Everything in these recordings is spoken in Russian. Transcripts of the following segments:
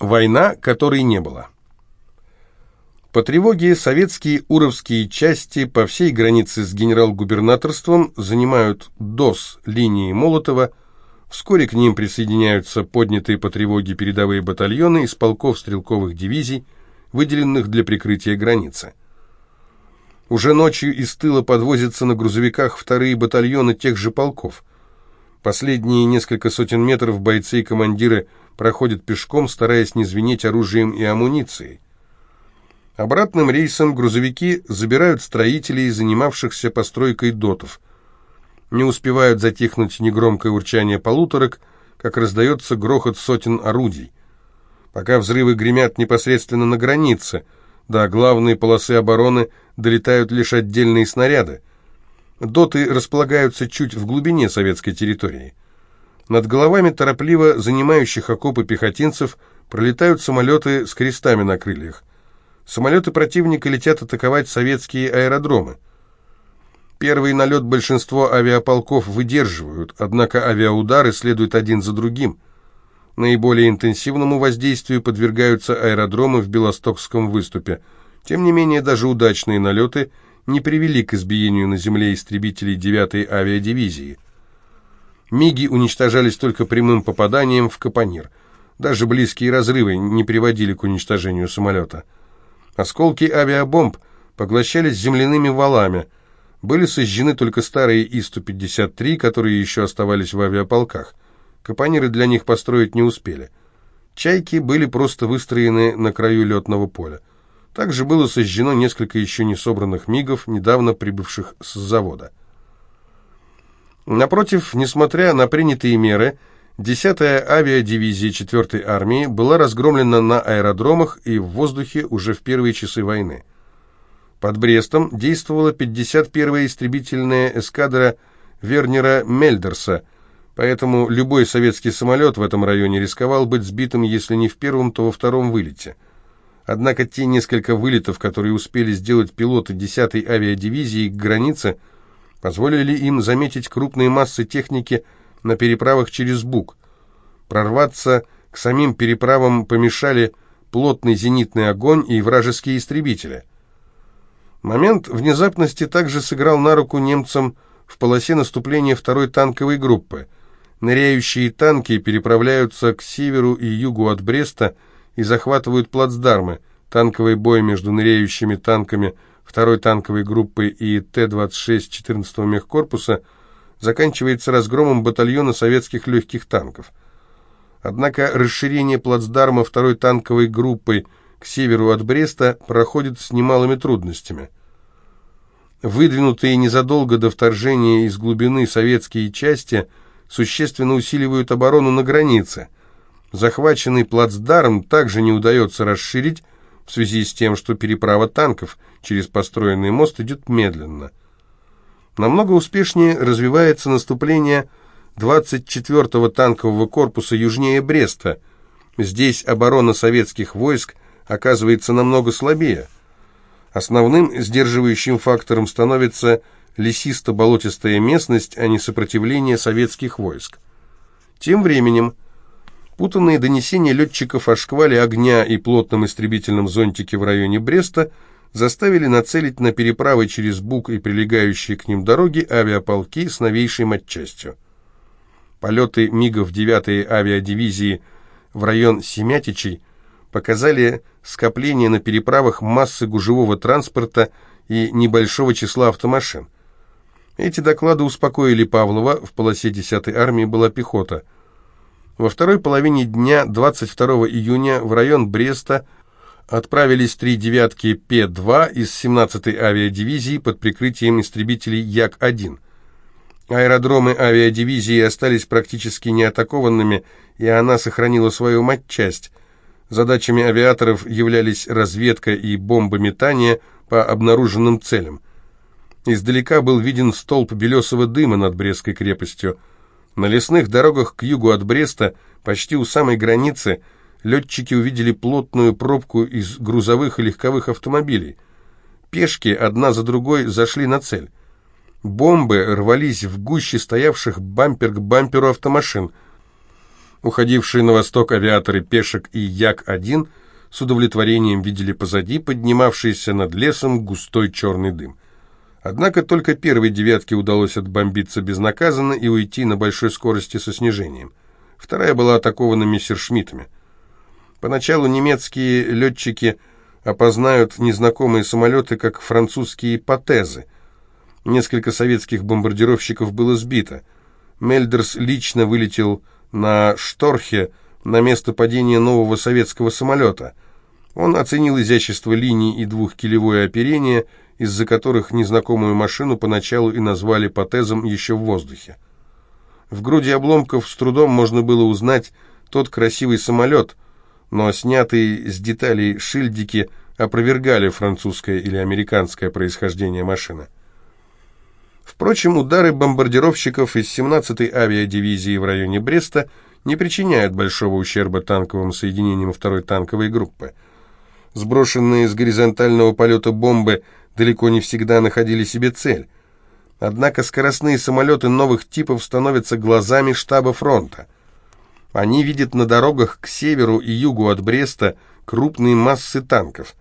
Война, которой не было. По тревоге советские уровские части по всей границе с генерал-губернаторством занимают ДОС линии Молотова. Вскоре к ним присоединяются поднятые по тревоге передовые батальоны из полков стрелковых дивизий, выделенных для прикрытия границы. Уже ночью из тыла подвозятся на грузовиках вторые батальоны тех же полков. Последние несколько сотен метров бойцы и командиры проходят пешком, стараясь не звенеть оружием и амуницией. Обратным рейсом грузовики забирают строителей, занимавшихся постройкой дотов. Не успевают затихнуть негромкое урчание полуторок, как раздается грохот сотен орудий. Пока взрывы гремят непосредственно на границе, до главной полосы обороны долетают лишь отдельные снаряды. Доты располагаются чуть в глубине советской территории. Над головами торопливо занимающих окопы пехотинцев пролетают самолеты с крестами на крыльях. Самолеты противника летят атаковать советские аэродромы. Первый налет большинство авиаполков выдерживают, однако авиаудары следуют один за другим. Наиболее интенсивному воздействию подвергаются аэродромы в Белостокском выступе. Тем не менее, даже удачные налеты не привели к избиению на земле истребителей 9-й авиадивизии. МиГи уничтожались только прямым попаданием в Капонир. Даже близкие разрывы не приводили к уничтожению самолета. Осколки авиабомб поглощались земляными валами. Были сожжены только старые И-153, которые еще оставались в авиаполках. Капониры для них построить не успели. «Чайки» были просто выстроены на краю летного поля. Также было сожжено несколько еще не собранных МИГов, недавно прибывших с завода. Напротив, несмотря на принятые меры, 10-я авиадивизия 4-й армии была разгромлена на аэродромах и в воздухе уже в первые часы войны. Под Брестом действовала 51-я истребительная эскадра Вернера Мельдерса, поэтому любой советский самолет в этом районе рисковал быть сбитым, если не в первом, то во втором вылете. Однако те несколько вылетов, которые успели сделать пилоты 10-й авиадивизии к границе, позволили им заметить крупные массы техники – на переправах через Буг. Прорваться к самим переправам помешали плотный зенитный огонь и вражеские истребители. Момент внезапности также сыграл на руку немцам в полосе наступления второй танковой группы. Ныряющие танки переправляются к северу и югу от Бреста и захватывают плацдармы. Танковый бой между ныряющими танками второй танковой группы и Т-26 14-го мехкорпуса – заканчивается разгромом батальона советских легких танков. Однако расширение плацдарма второй танковой группой к северу от Бреста проходит с немалыми трудностями. Выдвинутые незадолго до вторжения из глубины советские части существенно усиливают оборону на границе. Захваченный плацдарм также не удается расширить в связи с тем, что переправа танков через построенный мост идет медленно – Намного успешнее развивается наступление 24-го танкового корпуса южнее Бреста. Здесь оборона советских войск оказывается намного слабее. Основным сдерживающим фактором становится лесисто-болотистая местность, а не сопротивление советских войск. Тем временем путанные донесения летчиков о шквале огня и плотном истребительном зонтике в районе Бреста – заставили нацелить на переправы через Буг и прилегающие к ним дороги авиаполки с новейшей матчастью. Полеты МиГов 9-й авиадивизии в район Семятичей показали скопление на переправах массы гужевого транспорта и небольшого числа автомашин. Эти доклады успокоили Павлова, в полосе 10-й армии была пехота. Во второй половине дня 22 июня в район Бреста отправились три «девятки П-2» из 17-й авиадивизии под прикрытием истребителей Як-1. Аэродромы авиадивизии остались практически неатакованными, и она сохранила свою матчасть. Задачами авиаторов являлись разведка и бомбометание по обнаруженным целям. Издалека был виден столб белесого дыма над Брестской крепостью. На лесных дорогах к югу от Бреста, почти у самой границы, летчики увидели плотную пробку из грузовых и легковых автомобилей. Пешки одна за другой зашли на цель. Бомбы рвались в гуще стоявших бампер к бамперу автомашин. Уходившие на восток авиаторы «Пешек» и Як-1 с удовлетворением видели позади поднимавшийся над лесом густой черный дым. Однако только первой «девятке» удалось отбомбиться безнаказанно и уйти на большой скорости со снижением. Вторая была атакована мессершмиттами. Поначалу немецкие летчики опознают незнакомые самолеты как французские «патезы». Несколько советских бомбардировщиков было сбито. Мельдерс лично вылетел на Шторхе на место падения нового советского самолета. Он оценил изящество линий и двухкилевое оперение, из-за которых незнакомую машину поначалу и назвали «патезом» еще в воздухе. В груди обломков с трудом можно было узнать тот красивый самолет, но снятые с деталей шильдики опровергали французское или американское происхождение машины. Впрочем, удары бомбардировщиков из 17-й авиадивизии в районе Бреста не причиняют большого ущерба танковым соединениям второй танковой группы. Сброшенные с горизонтального полета бомбы далеко не всегда находили себе цель. Однако скоростные самолеты новых типов становятся глазами штаба фронта. Они видят на дорогах к северу и югу от Бреста крупные массы танков.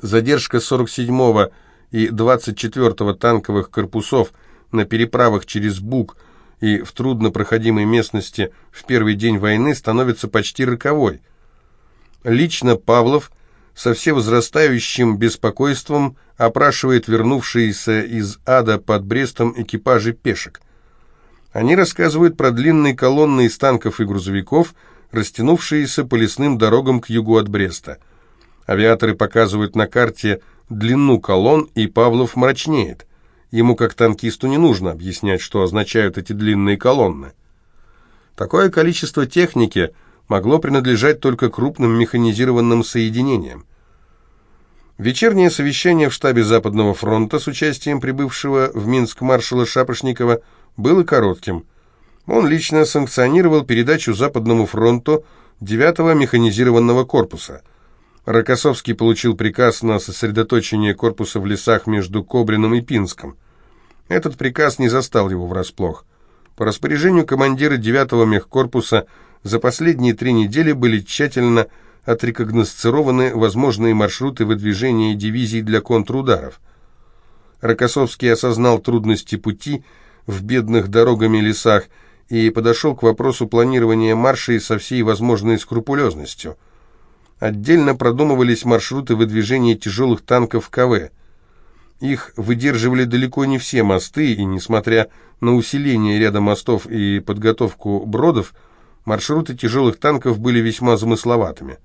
Задержка 47-го и 24-го танковых корпусов на переправах через Буг и в труднопроходимой местности в первый день войны становится почти роковой. Лично Павлов со всевозрастающим беспокойством опрашивает вернувшиеся из ада под Брестом экипажи пешек. Они рассказывают про длинные колонны из танков и грузовиков, растянувшиеся по лесным дорогам к югу от Бреста. Авиаторы показывают на карте длину колонн, и Павлов мрачнеет. Ему, как танкисту, не нужно объяснять, что означают эти длинные колонны. Такое количество техники могло принадлежать только крупным механизированным соединениям. Вечернее совещание в штабе Западного фронта с участием прибывшего в Минск маршала Шапошникова было коротким. Он лично санкционировал передачу Западному фронту 9-го механизированного корпуса – Рокоссовский получил приказ на сосредоточение корпуса в лесах между Кобрином и Пинском. Этот приказ не застал его врасплох. По распоряжению командира 9-го мехкорпуса за последние три недели были тщательно отрекогносцированы возможные маршруты выдвижения дивизий для контрударов. Рокоссовский осознал трудности пути в бедных дорогами лесах и подошел к вопросу планирования маршей со всей возможной скрупулезностью – Отдельно продумывались маршруты выдвижения тяжелых танков КВ. Их выдерживали далеко не все мосты, и несмотря на усиление ряда мостов и подготовку бродов, маршруты тяжелых танков были весьма замысловатыми.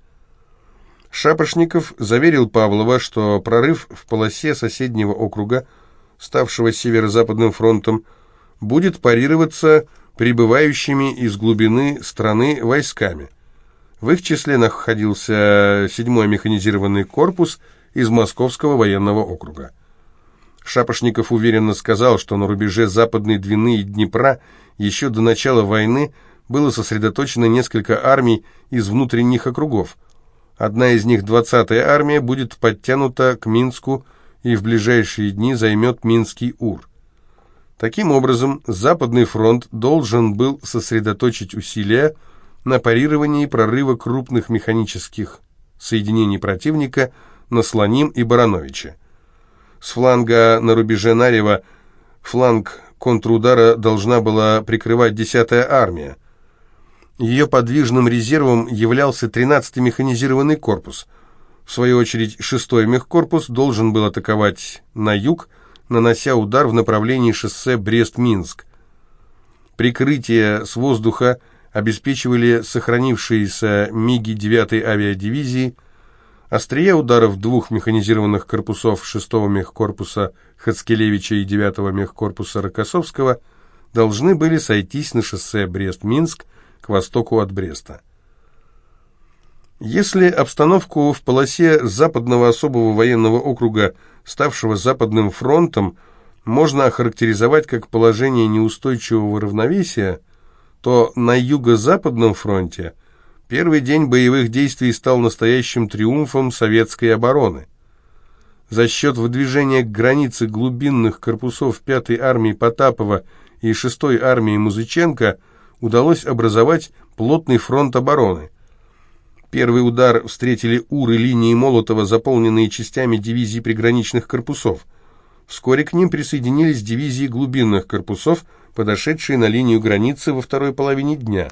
Шапошников заверил Павлова, что прорыв в полосе соседнего округа, ставшего северо-западным фронтом, будет парироваться прибывающими из глубины страны войсками. В их числе находился 7-й механизированный корпус из Московского военного округа. Шапошников уверенно сказал, что на рубеже Западной Двины и Днепра еще до начала войны было сосредоточено несколько армий из внутренних округов. Одна из них, 20-я армия, будет подтянута к Минску и в ближайшие дни займет Минский УР. Таким образом, Западный фронт должен был сосредоточить усилия на парировании прорыва крупных механических соединений противника на Слоним и Барановиче. С фланга на рубеже Нарева фланг контрудара должна была прикрывать 10-я армия. Ее подвижным резервом являлся 13-й механизированный корпус. В свою очередь, 6-й мехкорпус должен был атаковать на юг, нанося удар в направлении шоссе Брест-Минск. Прикрытие с воздуха – обеспечивали сохранившиеся МиГи 9-й авиадивизии, острия ударов двух механизированных корпусов 6-го мехкорпуса Хацкелевича и 9-го мехкорпуса Рокоссовского должны были сойтись на шоссе Брест-Минск к востоку от Бреста. Если обстановку в полосе западного особого военного округа, ставшего Западным фронтом, можно охарактеризовать как положение неустойчивого равновесия – то на Юго-Западном фронте первый день боевых действий стал настоящим триумфом советской обороны. За счет выдвижения к границе глубинных корпусов 5-й армии Потапова и 6-й армии Музыченко удалось образовать плотный фронт обороны. Первый удар встретили уры линии Молотова, заполненные частями дивизий приграничных корпусов. Вскоре к ним присоединились дивизии глубинных корпусов, подошедшие на линию границы во второй половине дня.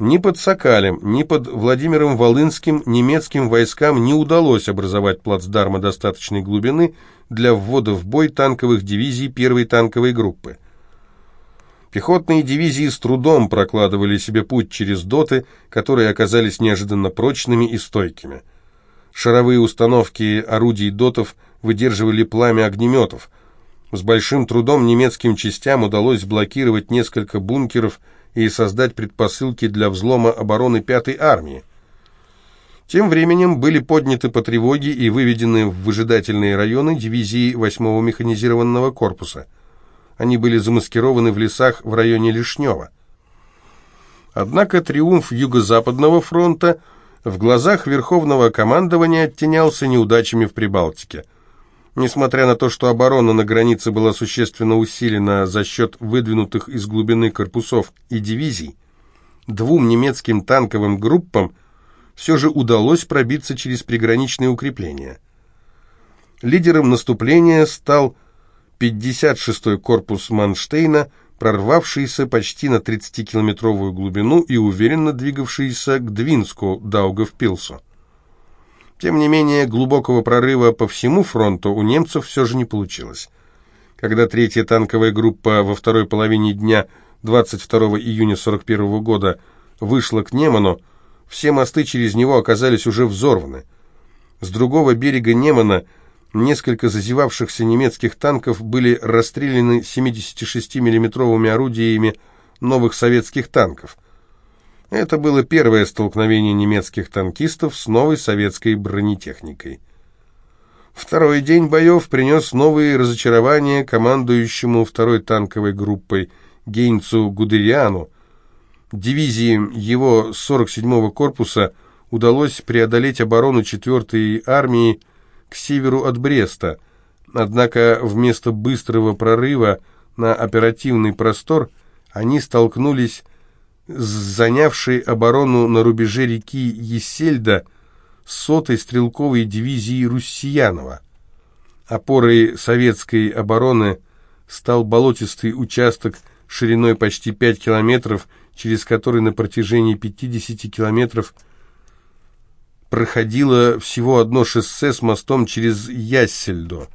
Ни под Сокалем, ни под Владимиром Волынским немецким войскам не удалось образовать плацдарма достаточной глубины для ввода в бой танковых дивизий первой танковой группы. Пехотные дивизии с трудом прокладывали себе путь через доты, которые оказались неожиданно прочными и стойкими. Шаровые установки орудий дотов выдерживали пламя огнеметов. С большим трудом немецким частям удалось блокировать несколько бункеров и создать предпосылки для взлома обороны 5-й армии. Тем временем были подняты по тревоге и выведены в выжидательные районы дивизии 8-го механизированного корпуса – они были замаскированы в лесах в районе Лишнева. Однако триумф Юго-Западного фронта в глазах Верховного командования оттенялся неудачами в Прибалтике. Несмотря на то, что оборона на границе была существенно усилена за счет выдвинутых из глубины корпусов и дивизий, двум немецким танковым группам все же удалось пробиться через приграничные укрепления. Лидером наступления стал 56-й корпус Манштейна, прорвавшийся почти на 30-километровую глубину и уверенно двигавшийся к Двинску, Даугавпилсу. Тем не менее, глубокого прорыва по всему фронту у немцев все же не получилось. Когда третья танковая группа во второй половине дня 22 июня 41 года вышла к Неману, все мосты через него оказались уже взорваны. С другого берега Немана – Несколько зазевавшихся немецких танков были расстреляны 76 миллиметровыми орудиями новых советских танков. Это было первое столкновение немецких танкистов с новой советской бронетехникой. Второй день боев принес новые разочарования командующему второй танковой группой Гейнцу Гудериану. Дивизии его 47-го корпуса удалось преодолеть оборону 4-й армии к северу от Бреста, однако вместо быстрого прорыва на оперативный простор они столкнулись с занявшей оборону на рубеже реки Есельда сотой стрелковой дивизии Руссиянова. Опорой советской обороны стал болотистый участок шириной почти 5 километров, через который на протяжении 50 километров проходило всего одно шоссе с мостом через Яссельдо.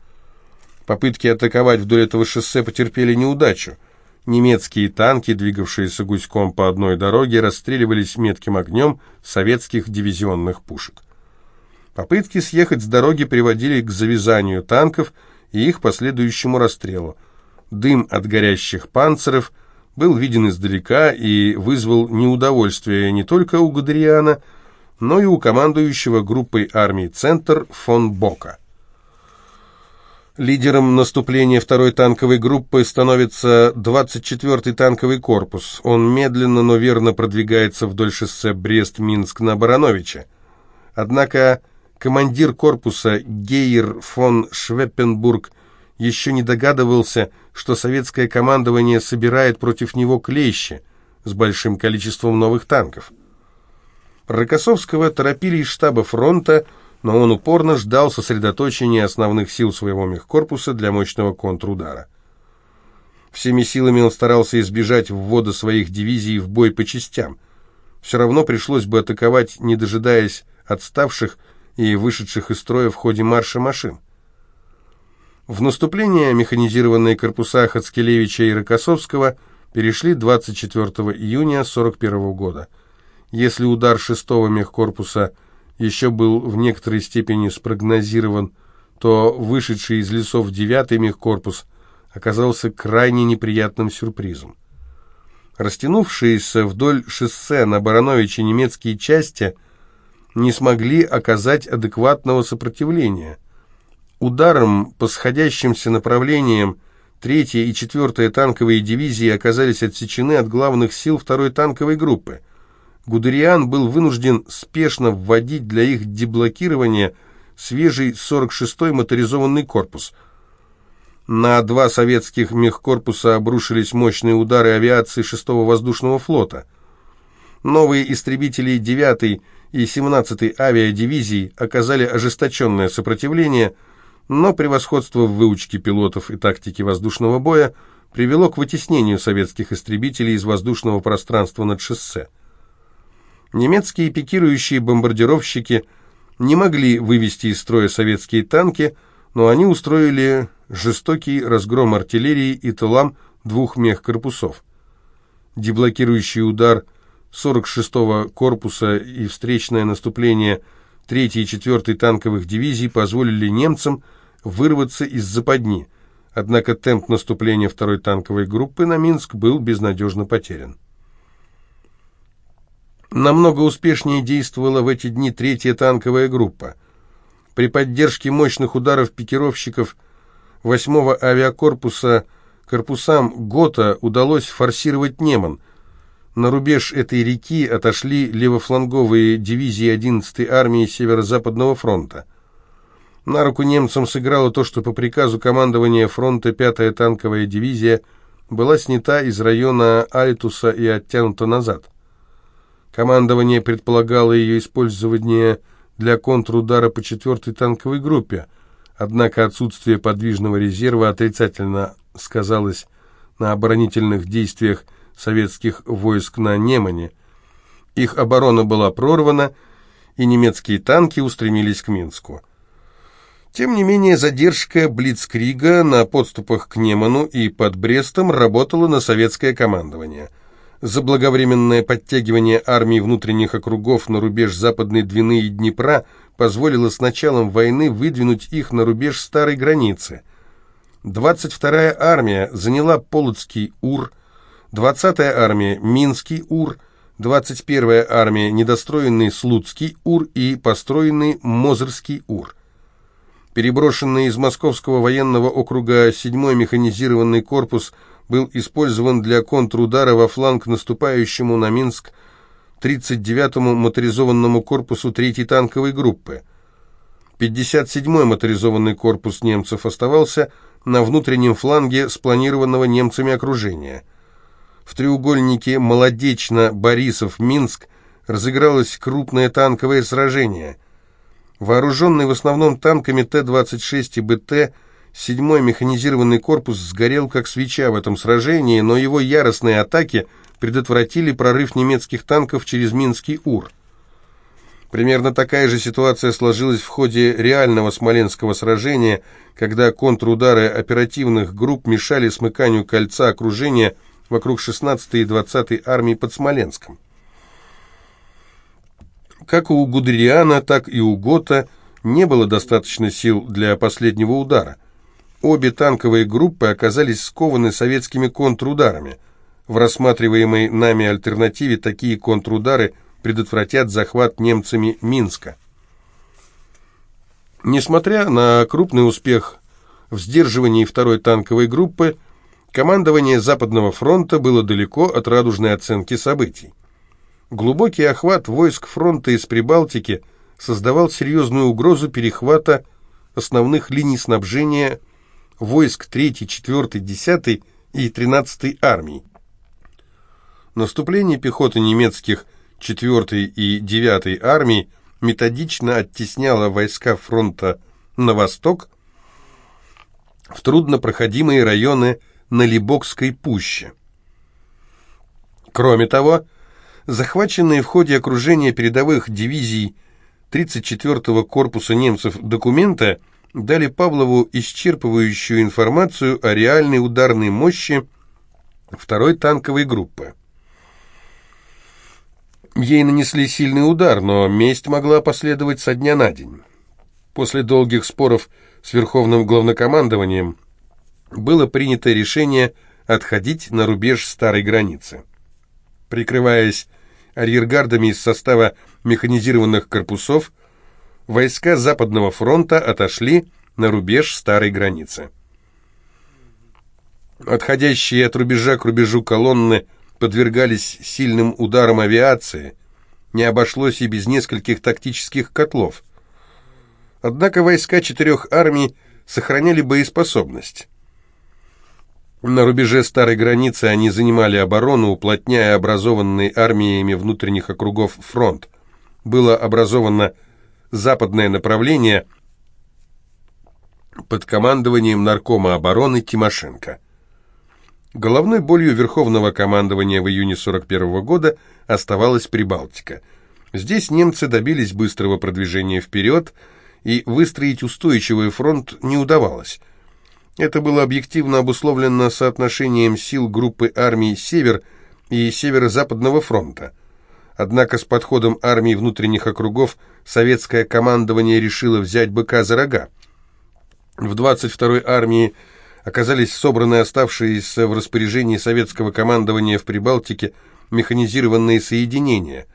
Попытки атаковать вдоль этого шоссе потерпели неудачу. Немецкие танки, двигавшиеся гуськом по одной дороге, расстреливались метким огнем советских дивизионных пушек. Попытки съехать с дороги приводили к завязанию танков и их последующему расстрелу. Дым от горящих панциров был виден издалека и вызвал неудовольствие не только у Гудериана, но и у командующего группой армий «Центр» фон Бока. Лидером наступления второй танковой группы становится 24-й танковый корпус. Он медленно, но верно продвигается вдоль шоссе Брест-Минск на Барановича. Однако командир корпуса Гейер фон Швеппенбург еще не догадывался, что советское командование собирает против него клещи с большим количеством новых танков. Рокоссовского торопили из штаба фронта, но он упорно ждал сосредоточения основных сил своего мехкорпуса для мощного контрудара. Всеми силами он старался избежать ввода своих дивизий в бой по частям. Все равно пришлось бы атаковать, не дожидаясь отставших и вышедших из строя в ходе марша машин. В наступление механизированные корпуса Хацкелевича и Рокоссовского перешли 24 июня 1941 года – если удар шестого мехкорпуса еще был в некоторой степени спрогнозирован, то вышедший из лесов девятый мехкорпус оказался крайне неприятным сюрпризом. Растянувшиеся вдоль шоссе на Барановиче немецкие части не смогли оказать адекватного сопротивления. Ударом по сходящимся направлениям третья и четвертая танковые дивизии оказались отсечены от главных сил второй танковой группы – Гудериан был вынужден спешно вводить для их деблокирования свежий 46-й моторизованный корпус. На два советских мехкорпуса обрушились мощные удары авиации 6-го воздушного флота. Новые истребители 9 и 17 авиадивизий оказали ожесточенное сопротивление, но превосходство в выучке пилотов и тактике воздушного боя привело к вытеснению советских истребителей из воздушного пространства над шоссе. Немецкие пикирующие бомбардировщики не могли вывести из строя советские танки, но они устроили жестокий разгром артиллерии и тылам двух мехкорпусов. Деблокирующий удар 46-го корпуса и встречное наступление 3-й и 4-й танковых дивизий позволили немцам вырваться из западни, однако темп наступления 2-й танковой группы на Минск был безнадежно потерян. Намного успешнее действовала в эти дни 3-я танковая группа. При поддержке мощных ударов пикировщиков 8-го авиакорпуса корпусам ГОТА удалось форсировать Неман. На рубеж этой реки отошли левофланговые дивизии 11-й армии Северо-Западного фронта. На руку немцам сыграло то, что по приказу командования фронта 5-я танковая дивизия была снята из района Альтуса и оттянута назад. Командование предполагало ее использование для контрудара по 4-й танковой группе, однако отсутствие подвижного резерва отрицательно сказалось на оборонительных действиях советских войск на Немане. Их оборона была прорвана, и немецкие танки устремились к Минску. Тем не менее, задержка Блицкрига на подступах к Неману и под Брестом работала на советское командование. Заблаговременное подтягивание армий внутренних округов на рубеж Западной Двины и Днепра позволило с началом войны выдвинуть их на рубеж старой границы. 22-я армия заняла Полоцкий Ур, 20-я армия – Минский Ур, 21-я армия – недостроенный Слуцкий Ур и построенный Мозырский Ур. Переброшенный из Московского военного округа 7-й механизированный корпус был использован для контрудара во фланг наступающему на Минск 39-му моторизованному корпусу 3-й танковой группы. 57-й моторизованный корпус немцев оставался на внутреннем фланге спланированного немцами окружения – в треугольнике Молодечно-Борисов-Минск разыгралось крупное танковое сражение. Вооруженный в основном танками Т-26 и БТ, 7-й механизированный корпус сгорел как свеча в этом сражении, но его яростные атаки предотвратили прорыв немецких танков через Минский Ур. Примерно такая же ситуация сложилась в ходе реального Смоленского сражения, когда контрудары оперативных групп мешали смыканию кольца окружения – вокруг 16-й и 20-й армии под Смоленском. Как у Гудериана, так и у Гота не было достаточно сил для последнего удара. Обе танковые группы оказались скованы советскими контрударами. В рассматриваемой нами альтернативе такие контрудары предотвратят захват немцами Минска. Несмотря на крупный успех в сдерживании второй танковой группы, Командование Западного фронта было далеко от радужной оценки событий. Глубокий охват войск фронта из Прибалтики создавал серьезную угрозу перехвата основных линий снабжения войск 3, 4, 10 и 13 армий. Наступление пехоты немецких 4 и 9 армий методично оттесняло войска фронта на восток в труднопроходимые районы на Либокской пуще. Кроме того, захваченные в ходе окружения передовых дивизий 34-го корпуса немцев документа дали Павлову исчерпывающую информацию о реальной ударной мощи второй танковой группы. Ей нанесли сильный удар, но месть могла последовать со дня на день. После долгих споров с Верховным главнокомандованием было принято решение отходить на рубеж старой границы. Прикрываясь арьергардами из состава механизированных корпусов, войска Западного фронта отошли на рубеж старой границы. Отходящие от рубежа к рубежу колонны подвергались сильным ударам авиации, не обошлось и без нескольких тактических котлов. Однако войска четырех армий сохраняли боеспособность. На рубеже старой границы они занимали оборону, уплотняя образованный армиями внутренних округов фронт. Было образовано западное направление под командованием наркома обороны Тимошенко. Головной болью Верховного командования в июне 41 года оставалась Прибалтика. Здесь немцы добились быстрого продвижения вперед, и выстроить устойчивый фронт не удавалось. Это было объективно обусловлено соотношением сил группы армий «Север» и Северо-Западного фронта. Однако с подходом армий внутренних округов советское командование решило взять быка за рога. В 22-й армии оказались собраны оставшиеся в распоряжении советского командования в Прибалтике механизированные соединения.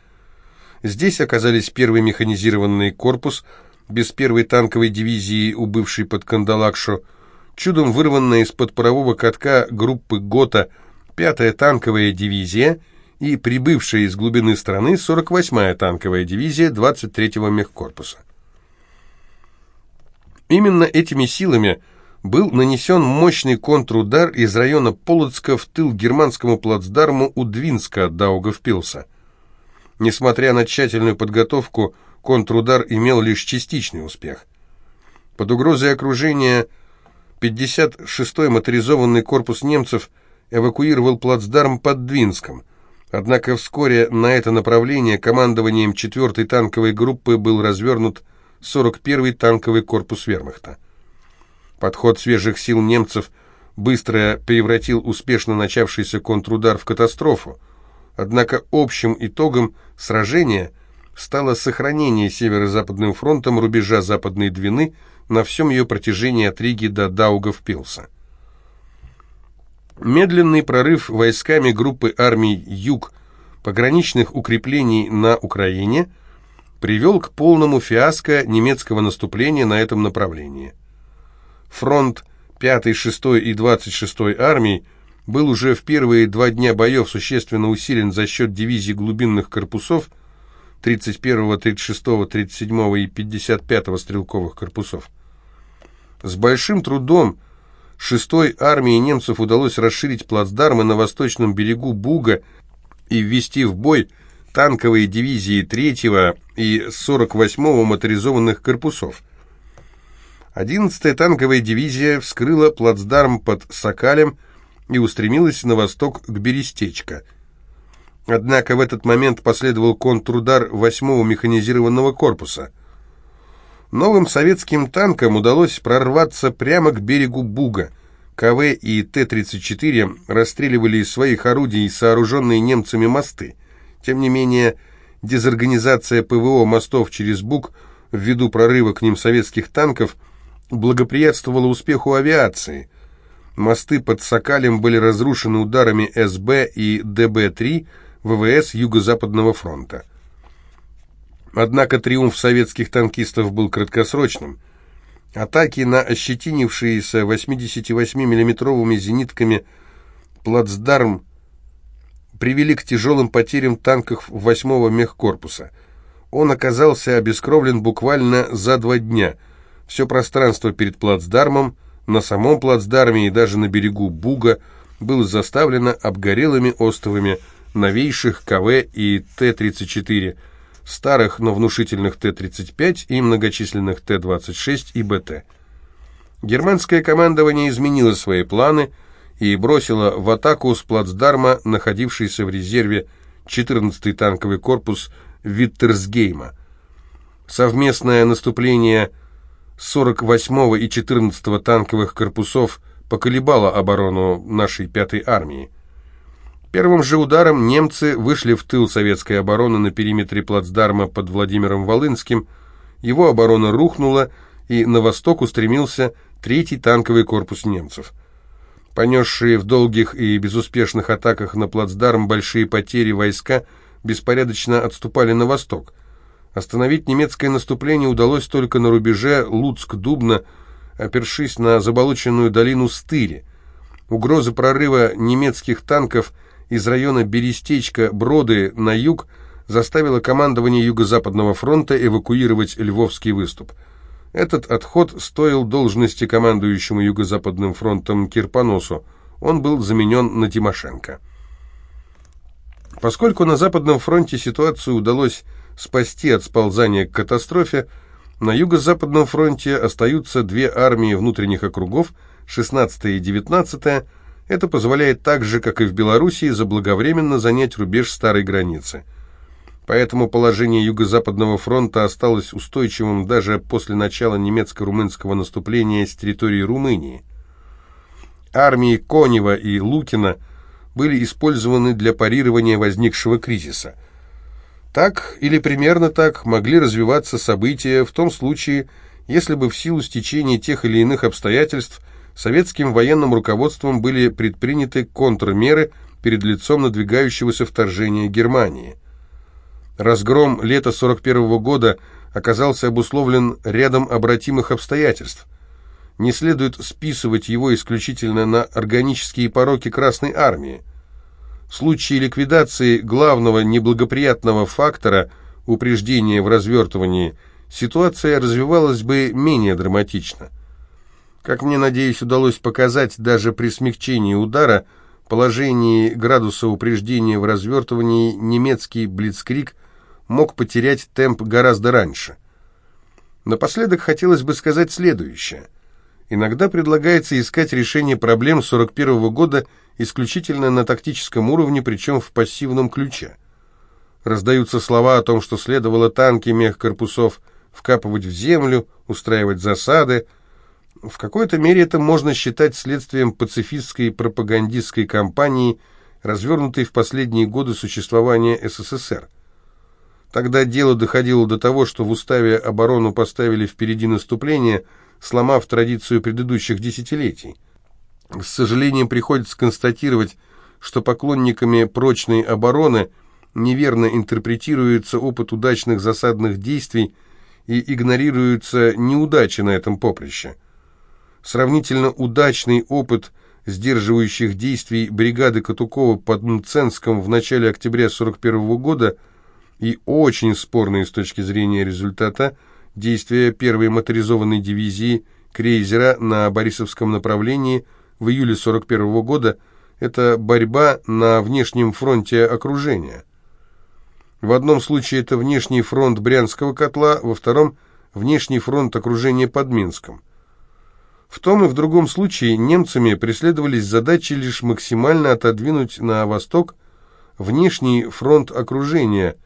Здесь оказались первый механизированный корпус, без первой танковой дивизии, убывшей под Кандалакшу, чудом вырванная из-под парового катка группы ГОТА 5-я танковая дивизия и прибывшая из глубины страны 48-я танковая дивизия 23-го мехкорпуса. Именно этими силами был нанесен мощный контрудар из района Полоцка в тыл германскому плацдарму у Двинска от Даугавпилса. Несмотря на тщательную подготовку, контрудар имел лишь частичный успех. Под угрозой окружения 56-й моторизованный корпус немцев эвакуировал плацдарм под Двинском, однако вскоре на это направление командованием 4-й танковой группы был развернут 41-й танковый корпус вермахта. Подход свежих сил немцев быстро превратил успешно начавшийся контрудар в катастрофу, однако общим итогом сражения стало сохранение северо-западным фронтом рубежа Западной Двины на всем ее протяжении от Риги до Даугавпилса. Медленный прорыв войсками группы армий «Юг» пограничных укреплений на Украине – привел к полному фиаско немецкого наступления на этом направлении. Фронт 5-й, 6-й и 26-й армий был уже в первые два дня боев существенно усилен за счет дивизий глубинных корпусов 31-го, 36-го, 37-го и 55-го стрелковых корпусов. С большим трудом 6-й армии немцев удалось расширить плацдармы на восточном берегу Буга и ввести в бой танковые дивизии 3-го и 48-го моторизованных корпусов. 11-я танковая дивизия вскрыла плацдарм под Сокалем и устремилась на восток к Берестечко. Однако в этот момент последовал контрудар 8-го механизированного корпуса. Новым советским танкам удалось прорваться прямо к берегу Буга. КВ и Т-34 расстреливали из своих орудий сооруженные немцами мосты. Тем не менее, дезорганизация ПВО мостов через Буг ввиду прорыва к ним советских танков благоприятствовала успеху авиации. Мосты под Сокалем были разрушены ударами СБ и ДБ-3 ВВС Юго-Западного фронта. Однако триумф советских танкистов был краткосрочным. Атаки на ощетинившиеся 88 миллиметровыми зенитками плацдарм привели к тяжелым потерям танков 8-го мехкорпуса. Он оказался обескровлен буквально за два дня. Все пространство перед плацдармом, на самом плацдарме и даже на берегу Буга было заставлено обгорелыми остовами новейших КВ и Т-34, старых, но внушительных Т-35 и многочисленных Т-26 и БТ. Германское командование изменило свои планы – и бросила в атаку с плацдарма, находившийся в резерве 14-й танковый корпус Виттерсгейма. Совместное наступление 48-го и 14-го танковых корпусов поколебало оборону нашей 5-й армии. Первым же ударом немцы вышли в тыл советской обороны на периметре плацдарма под Владимиром Волынским, его оборона рухнула, и на восток устремился третий танковый корпус немцев – Понесшие в долгих и безуспешных атаках на плацдарм большие потери войска беспорядочно отступали на восток. Остановить немецкое наступление удалось только на рубеже Луцк-Дубна, опершись на заболоченную долину Стыри. Угроза прорыва немецких танков из района Берестечка-Броды на юг заставила командование Юго-Западного фронта эвакуировать Львовский выступ – этот отход стоил должности командующему Юго-Западным фронтом Кирпоносу. он был заменен на Тимошенко. Поскольку на Западном фронте ситуацию удалось спасти от сползания к катастрофе, на Юго-Западном фронте остаются две армии внутренних округов, 16 и 19 это позволяет так же, как и в Белоруссии, заблаговременно занять рубеж старой границы. Поэтому положение Юго-Западного фронта осталось устойчивым даже после начала немецко-румынского наступления с территории Румынии. Армии Конева и Лукина были использованы для парирования возникшего кризиса. Так или примерно так могли развиваться события в том случае, если бы в силу стечения тех или иных обстоятельств советским военным руководством были предприняты контрмеры перед лицом надвигающегося вторжения Германии. Разгром лета 41 -го года оказался обусловлен рядом обратимых обстоятельств. Не следует списывать его исключительно на органические пороки Красной Армии. В случае ликвидации главного неблагоприятного фактора упреждения в развертывании ситуация развивалась бы менее драматично. Как мне, надеюсь, удалось показать, даже при смягчении удара, положении градуса упреждения в развертывании немецкий «Блицкрик» мог потерять темп гораздо раньше. Напоследок хотелось бы сказать следующее. Иногда предлагается искать решение проблем 41 -го года исключительно на тактическом уровне, причем в пассивном ключе. Раздаются слова о том, что следовало танки мехкорпусов вкапывать в землю, устраивать засады. В какой-то мере это можно считать следствием пацифистской пропагандистской кампании, развернутой в последние годы существования СССР. Тогда дело доходило до того, что в уставе оборону поставили впереди наступления, сломав традицию предыдущих десятилетий. С сожалением приходится констатировать, что поклонниками прочной обороны неверно интерпретируется опыт удачных засадных действий и игнорируются неудачи на этом поприще. Сравнительно удачный опыт сдерживающих действий бригады Катукова под Мценском в начале октября 1941 года и очень спорные с точки зрения результата действия первой моторизованной дивизии крейзера на Борисовском направлении – в июле 41 года, это борьба на внешнем фронте окружения. В одном случае это внешний фронт Брянского котла, во втором – внешний фронт окружения под Минском. В том и в другом случае немцами преследовались задачи лишь максимально отодвинуть на восток внешний фронт окружения,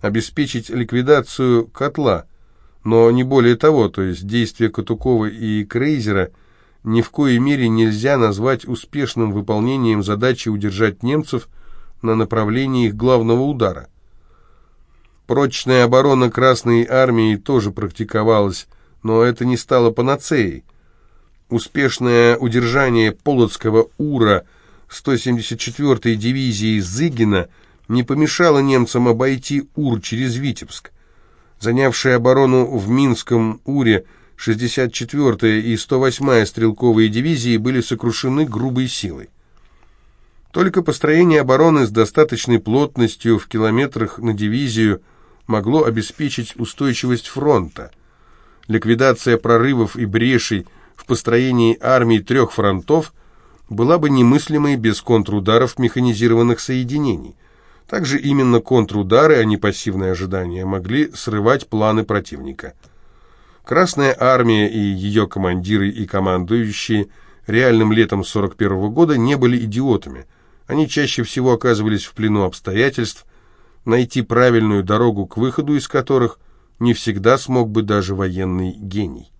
обеспечить ликвидацию котла, но не более того, то есть действия Катукова и Крейзера – ни в коей мере нельзя назвать успешным выполнением задачи удержать немцев на направлении их главного удара. Прочная оборона Красной Армии тоже практиковалась, но это не стало панацеей. Успешное удержание Полоцкого УРА 174-й дивизии Зыгина не помешало немцам обойти УР через Витебск. Занявшие оборону в Минском УРе 64-я и 108-я стрелковые дивизии были сокрушены грубой силой. Только построение обороны с достаточной плотностью в километрах на дивизию могло обеспечить устойчивость фронта. Ликвидация прорывов и брешей в построении армии трех фронтов была бы немыслимой без контрударов механизированных соединений. Также именно контрудары, а не пассивное ожидание, могли срывать планы противника. Красная армия и ее командиры и командующие реальным летом 41 -го года не были идиотами. Они чаще всего оказывались в плену обстоятельств, найти правильную дорогу к выходу из которых не всегда смог бы даже военный гений.